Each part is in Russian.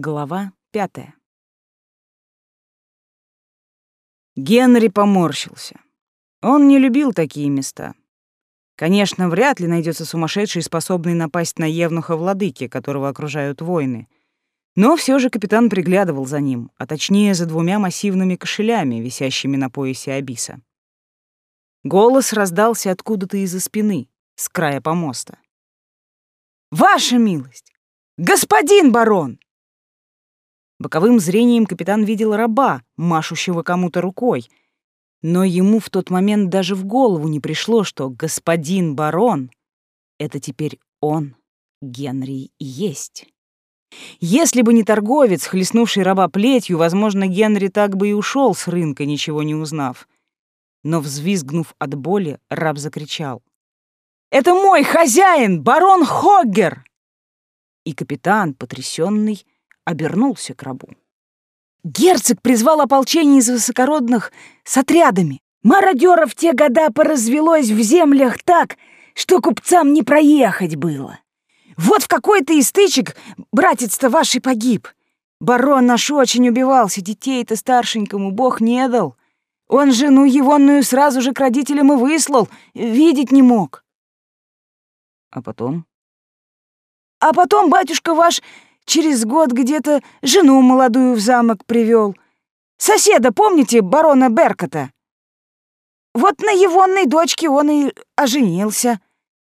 Глава пятая. Генри поморщился. Он не любил такие места. Конечно, вряд ли найдется сумасшедший, способный напасть на евнуха владыки, которого окружают войны. Но все же капитан приглядывал за ним, а точнее за двумя массивными кошелями, висящими на поясе Абиса. Голос раздался откуда-то из-за спины, с края помоста. «Ваша милость! Господин барон!» Боковым зрением капитан видел раба, машущего кому-то рукой, но ему в тот момент даже в голову не пришло, что господин барон — это теперь он, Генри, и есть. Если бы не торговец, хлестнувший раба плетью, возможно, Генри так бы и ушел с рынка, ничего не узнав. Но, взвизгнув от боли, раб закричал. «Это мой хозяин, барон Хоггер!» И капитан, потрясенный, обернулся к рабу. Герцог призвал ополчение из высокородных с отрядами. Мародеров те года поразвелось в землях так, что купцам не проехать было. Вот в какой-то из стычек братец-то ваший погиб. Барон наш очень убивался, детей-то старшенькому бог не дал. Он жену егонную сразу же к родителям и выслал, видеть не мог. А потом? А потом батюшка ваш Через год где-то жену молодую в замок привел. Соседа, помните, барона Беркота? Вот на егонной дочке он и оженился.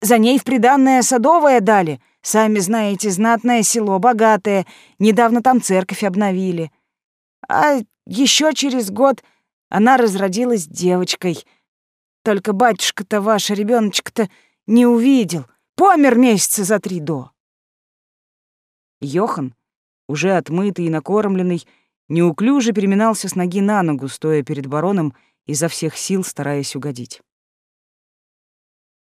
За ней в приданное садовое дали. Сами знаете, знатное село, богатое. Недавно там церковь обновили. А еще через год она разродилась девочкой. Только батюшка-то ваш, ребеночка-то, не увидел. Помер месяца за три до. Йохан, уже отмытый и накормленный, неуклюже переминался с ноги на ногу, стоя перед бароном, изо всех сил стараясь угодить.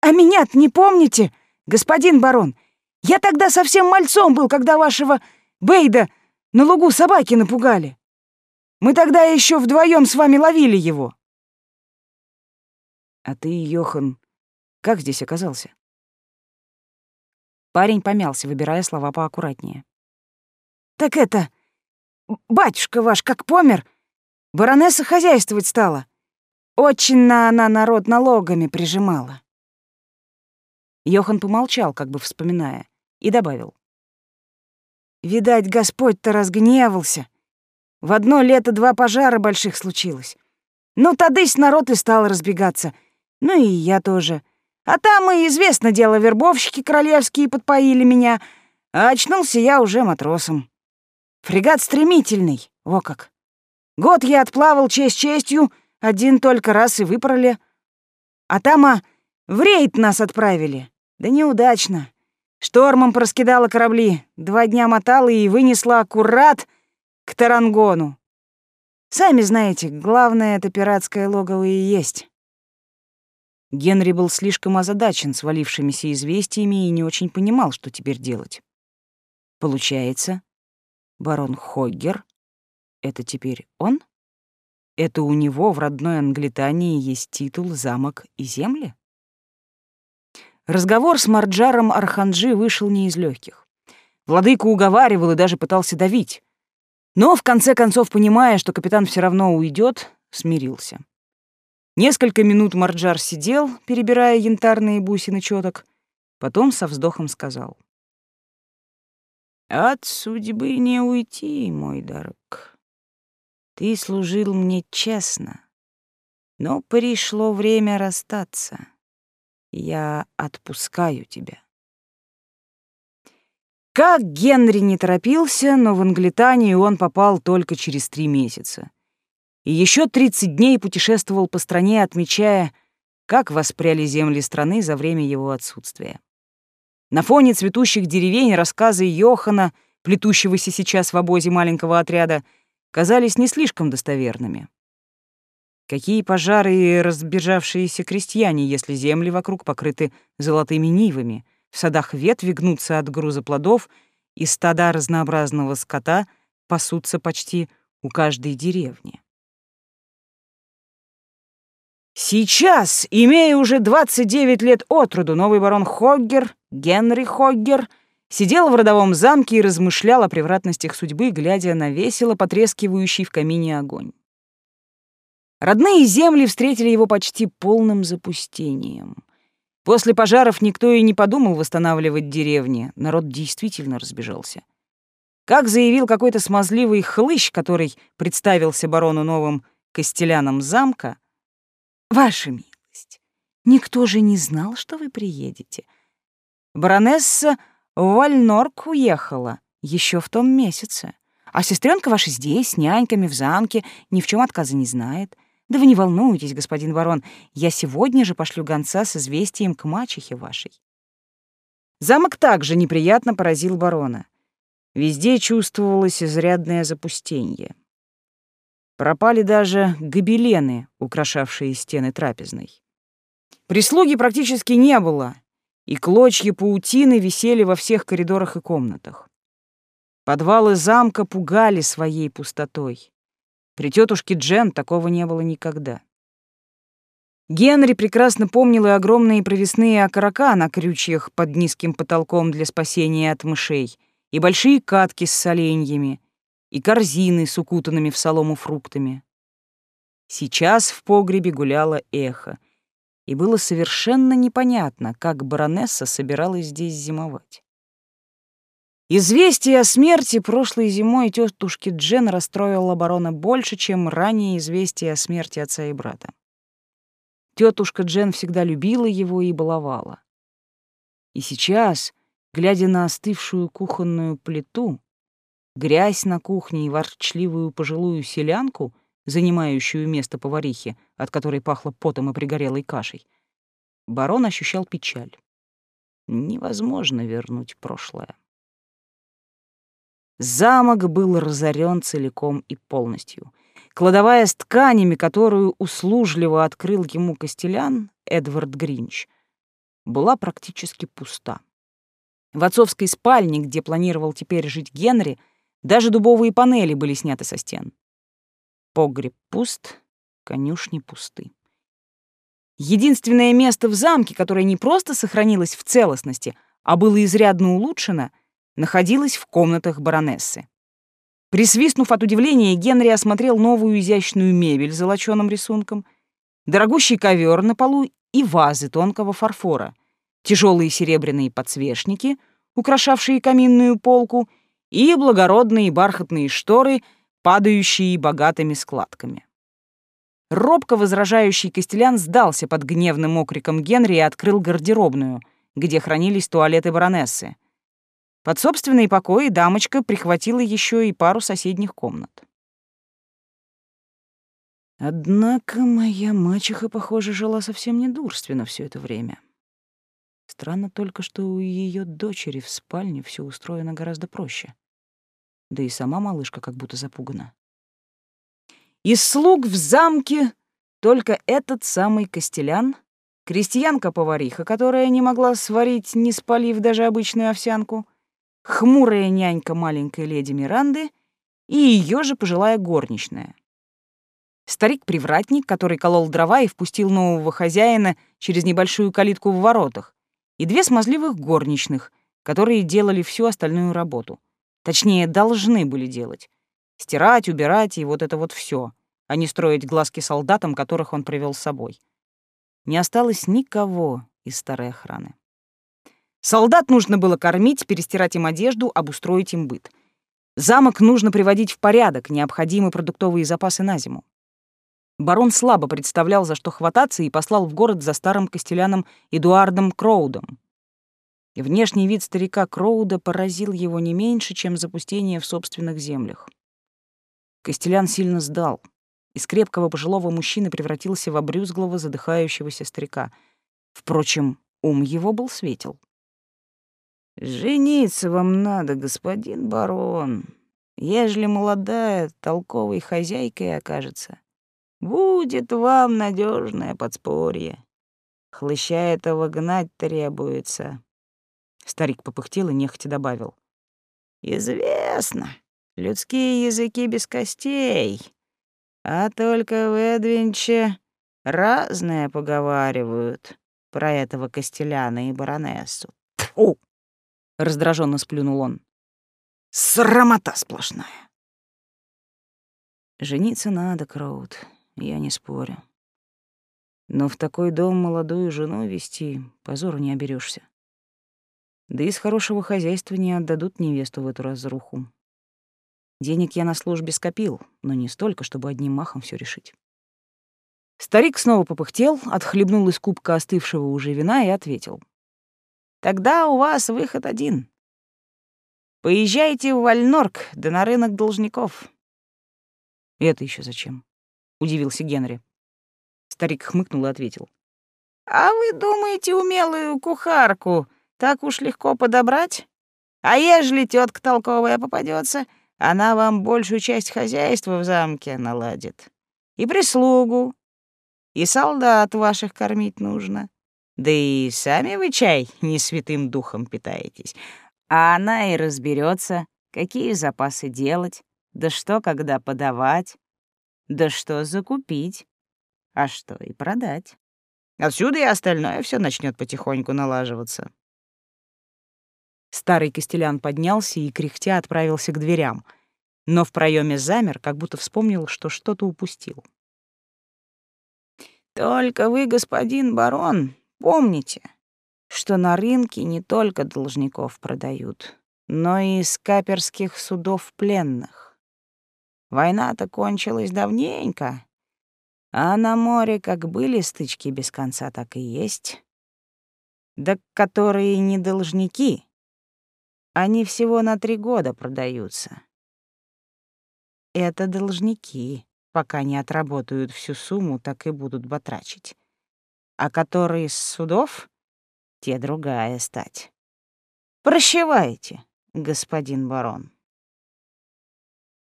«А меня не помните, господин барон? Я тогда совсем мальцом был, когда вашего Бейда на лугу собаки напугали. Мы тогда еще вдвоем с вами ловили его». «А ты, Йохан, как здесь оказался?» Парень помялся, выбирая слова поаккуратнее. «Так это... Батюшка ваш как помер, баронесса хозяйствовать стала. Очень на она народ налогами прижимала». Йохан помолчал, как бы вспоминая, и добавил. «Видать, Господь-то разгневался. В одно лето два пожара больших случилось. Ну, тадысь народ и стал разбегаться. Ну и я тоже. А там и известно дело, вербовщики королевские подпоили меня, а очнулся я уже матросом. Фрегат стремительный, во как. Год я отплавал честь честью, один только раз и выпороли. А там, а, в рейд нас отправили. Да неудачно. Штормом проскидала корабли, два дня мотала и вынесла аккурат к Тарангону. Сами знаете, главное — это пиратское логово и есть. Генри был слишком озадачен свалившимися известиями и не очень понимал, что теперь делать. Получается, барон Хоггер — это теперь он? Это у него в родной Англитании есть титул, замок и земли? Разговор с Марджаром Арханджи вышел не из легких. Владыка уговаривал и даже пытался давить. Но, в конце концов, понимая, что капитан все равно уйдет, смирился. Несколько минут Марджар сидел, перебирая янтарные бусины чёток, потом со вздохом сказал. «От судьбы не уйти, мой дорог. Ты служил мне честно, но пришло время расстаться. Я отпускаю тебя». Как Генри не торопился, но в Англитанию он попал только через три месяца — и еще 30 дней путешествовал по стране, отмечая, как воспряли земли страны за время его отсутствия. На фоне цветущих деревень рассказы Йохана, плетущегося сейчас в обозе маленького отряда, казались не слишком достоверными. Какие пожары и разбежавшиеся крестьяне, если земли вокруг покрыты золотыми нивами, в садах ветви гнутся от груза плодов, и стада разнообразного скота пасутся почти у каждой деревни. Сейчас, имея уже 29 лет от роду, новый барон Хоггер, Генри Хоггер, сидел в родовом замке и размышлял о превратностях судьбы, глядя на весело потрескивающий в камине огонь. Родные земли встретили его почти полным запустением. После пожаров никто и не подумал восстанавливать деревни, народ действительно разбежался. Как заявил какой-то смазливый хлыщ, который представился барону новым костеляном замка, «Ваша милость, никто же не знал, что вы приедете. Баронесса в Вальнорк уехала еще в том месяце, а сестренка ваша здесь, с няньками в замке, ни в чем отказа не знает. Да вы не волнуйтесь, господин барон, я сегодня же пошлю гонца с известием к мачехе вашей». Замок также неприятно поразил барона. Везде чувствовалось изрядное запустение. Пропали даже гобелены, украшавшие стены трапезной. Прислуги практически не было, и клочья паутины висели во всех коридорах и комнатах. Подвалы замка пугали своей пустотой. При тетушке Джен такого не было никогда. Генри прекрасно помнил и огромные провесные окорока на крючьях под низким потолком для спасения от мышей — и большие катки с соленьями, и корзины с укутанными в солому фруктами. Сейчас в погребе гуляло эхо, и было совершенно непонятно, как баронесса собиралась здесь зимовать. Известие о смерти прошлой зимой тетушки Джен расстроило барона больше, чем ранее известие о смерти отца и брата. Тетушка Джен всегда любила его и баловала. И сейчас, глядя на остывшую кухонную плиту, грязь на кухне и ворчливую пожилую селянку, занимающую место поварихи, от которой пахло потом и пригорелой кашей, барон ощущал печаль. Невозможно вернуть прошлое. Замок был разорен целиком и полностью. Кладовая с тканями, которую услужливо открыл ему Костелян, Эдвард Гринч, была практически пуста. В отцовской спальне, где планировал теперь жить Генри, даже дубовые панели были сняты со стен. Погреб пуст, конюшни пусты. Единственное место в замке, которое не просто сохранилось в целостности, а было изрядно улучшено, находилось в комнатах баронессы. Присвистнув от удивления, Генри осмотрел новую изящную мебель с золочёным рисунком, дорогущий ковер на полу и вазы тонкого фарфора — тяжелые серебряные подсвечники, украшавшие каминную полку, и благородные бархатные шторы, падающие богатыми складками. Робко возражающий Костелян сдался под гневным окриком Генри и открыл гардеробную, где хранились туалеты баронессы. Под собственные покои дамочка прихватила еще и пару соседних комнат. Однако моя мачеха, похоже, жила совсем недурственно все это время. Странно только, что у ее дочери в спальне все устроено гораздо проще. Да и сама малышка как будто запугана. Из слуг в замке только этот самый Костелян, крестьянка-повариха, которая не могла сварить, не спалив даже обычную овсянку, хмурая нянька маленькой леди Миранды и ее же пожилая горничная. Старик-привратник, который колол дрова и впустил нового хозяина через небольшую калитку в воротах, и две смазливых горничных, которые делали всю остальную работу. Точнее, должны были делать. Стирать, убирать и вот это вот все, а не строить глазки солдатам, которых он привел с собой. Не осталось никого из старой охраны. Солдат нужно было кормить, перестирать им одежду, обустроить им быт. Замок нужно приводить в порядок, необходимы продуктовые запасы на зиму. Барон слабо представлял, за что хвататься, и послал в город за старым костеляном Эдуардом Кроудом. И внешний вид старика Кроуда поразил его не меньше, чем запустение в собственных землях. Костелян сильно сдал. Из крепкого пожилого мужчины превратился в обрюзглого, задыхающегося старика. Впрочем, ум его был светел. «Жениться вам надо, господин барон. Ежели молодая, толковой хозяйкой окажется, Будет вам надежное подспорье. Хлыща этого гнать требуется. Старик попыхтел и нехотя добавил. Известно, людские языки без костей. А только в Эдвинче разное поговаривают про этого Костеляна и баронессу. Фу! — раздраженно сплюнул он. «Срамота сплошная!» «Жениться надо, Кроуд, я не спорю. Но в такой дом молодую жену вести позору не оберешься. Да из хорошего хозяйства не отдадут невесту в эту разруху. Денег я на службе скопил, но не столько, чтобы одним махом все решить. Старик снова попыхтел, отхлебнул из кубка остывшего уже вина и ответил. «Тогда у вас выход один. Поезжайте в Вальнорк, да на рынок должников». «Это еще зачем?» — удивился Генри. Старик хмыкнул и ответил. «А вы думаете, умелую кухарку так уж легко подобрать? А ежели тетка толковая попадется, она вам большую часть хозяйства в замке наладит. И прислугу, и солдат ваших кормить нужно. Да и сами вы чай не святым духом питаетесь. А она и разберется, какие запасы делать, да что когда подавать, да что закупить, а что и продать. Отсюда и остальное все начнет потихоньку налаживаться. Старый Костелян поднялся и, кряхтя, отправился к дверям, но в проеме замер, как будто вспомнил, что что-то упустил. «Только вы, господин барон, помните, что на рынке не только должников продают, но и из каперских судов пленных. Война-то кончилась давненько, а на море как были стычки без конца, так и есть. Да которые не должники, они всего на три года продаются. Это должники, пока не отработают всю сумму, так и будут батрачить. А которые с судов, те другая стать. Прощавайте, господин барон.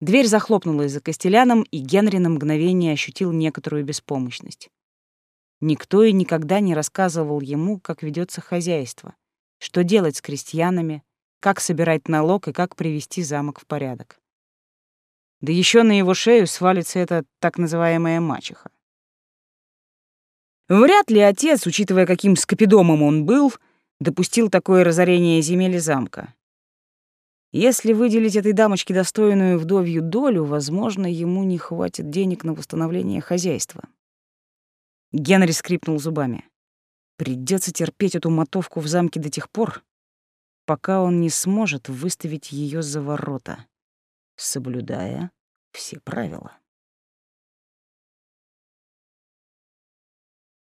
Дверь захлопнулась за Костеляном, и Генри на мгновение ощутил некоторую беспомощность. Никто и никогда не рассказывал ему, как ведется хозяйство, что делать с крестьянами, как собирать налог и как привести замок в порядок. Да еще на его шею свалится эта так называемая мачеха. Вряд ли отец, учитывая, каким скопидомом он был, допустил такое разорение земель замка. Если выделить этой дамочке достойную вдовью долю, возможно, ему не хватит денег на восстановление хозяйства. Генри скрипнул зубами. Придется терпеть эту мотовку в замке до тех пор, пока он не сможет выставить ее за ворота, соблюдая все правила.